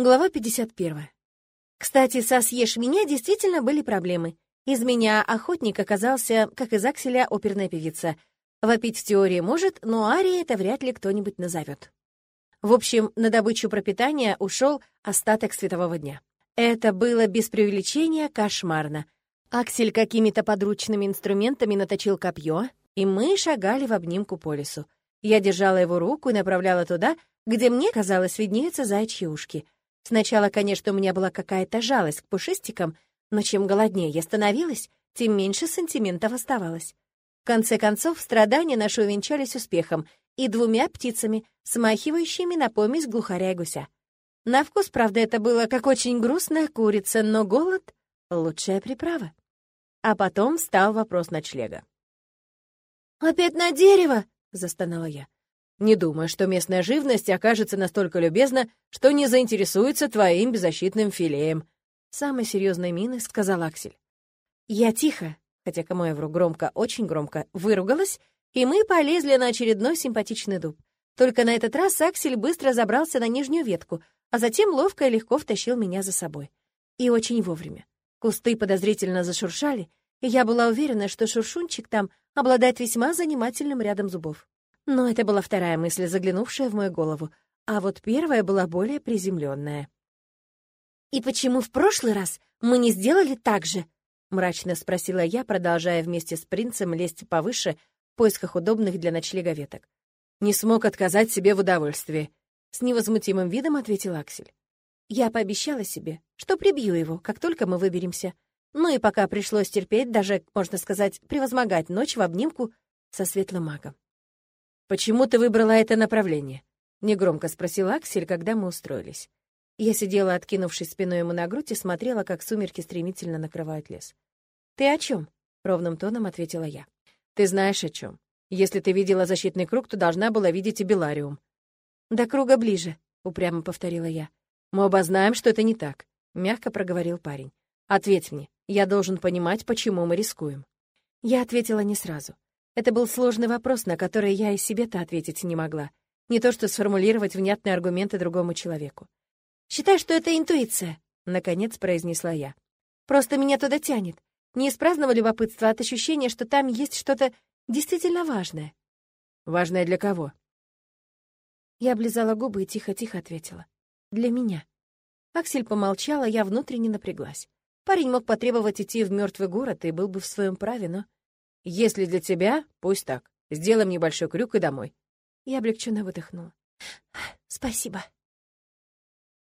Глава 51. Кстати, со «Съешь меня» действительно были проблемы. Из меня охотник оказался, как из Акселя, оперная певица. Вопить в теории может, но Арии это вряд ли кто-нибудь назовет. В общем, на добычу пропитания ушел остаток светового дня. Это было без преувеличения кошмарно. Аксель какими-то подручными инструментами наточил копье, и мы шагали в обнимку по лесу. Я держала его руку и направляла туда, где мне, казалось, виднеются зайчьи ушки — Сначала, конечно, у меня была какая-то жалость к пушистикам, но чем голоднее я становилась, тем меньше сантиментов оставалось. В конце концов, страдания наши увенчались успехом и двумя птицами, смахивающими на помесь глухаря и гуся. На вкус, правда, это было как очень грустная курица, но голод — лучшая приправа. А потом стал вопрос ночлега. «Опять на дерево!» — застонала я. Не думаю, что местная живность окажется настолько любезна, что не заинтересуется твоим беззащитным филеем», — самой серьезной миной сказал Аксель. Я тихо, хотя кому я вру громко, очень громко, выругалась, и мы полезли на очередной симпатичный дуб. Только на этот раз Аксель быстро забрался на нижнюю ветку, а затем ловко и легко втащил меня за собой. И очень вовремя. Кусты подозрительно зашуршали, и я была уверена, что шуршунчик там обладает весьма занимательным рядом зубов. Но это была вторая мысль, заглянувшая в мою голову, а вот первая была более приземленная. «И почему в прошлый раз мы не сделали так же?» — мрачно спросила я, продолжая вместе с принцем лезть повыше в поисках удобных для ночлега веток. «Не смог отказать себе в удовольствии», — с невозмутимым видом ответил Аксель. Я пообещала себе, что прибью его, как только мы выберемся. Ну и пока пришлось терпеть, даже, можно сказать, превозмогать ночь в обнимку со светлым магом. «Почему ты выбрала это направление?» — негромко спросил Аксель, когда мы устроились. Я сидела, откинувшись спиной ему на грудь, и смотрела, как сумерки стремительно накрывают лес. «Ты о чем? ровным тоном ответила я. «Ты знаешь о чем. Если ты видела защитный круг, то должна была видеть и Белариум». «До круга ближе», — упрямо повторила я. «Мы оба знаем, что это не так», — мягко проговорил парень. «Ответь мне, я должен понимать, почему мы рискуем». Я ответила не сразу. Это был сложный вопрос, на который я и себе-то ответить не могла. Не то что сформулировать внятные аргументы другому человеку. «Считай, что это интуиция», — наконец произнесла я. «Просто меня туда тянет. Не из праздного любопытства, а от ощущения, что там есть что-то действительно важное». «Важное для кого?» Я облизала губы и тихо-тихо ответила. «Для меня». Аксель помолчала, я внутренне напряглась. Парень мог потребовать идти в мертвый город и был бы в своем праве, но если для тебя, пусть так. Сделаем небольшой крюк и домой. Я облегченно выдохнула. «Спасибо»,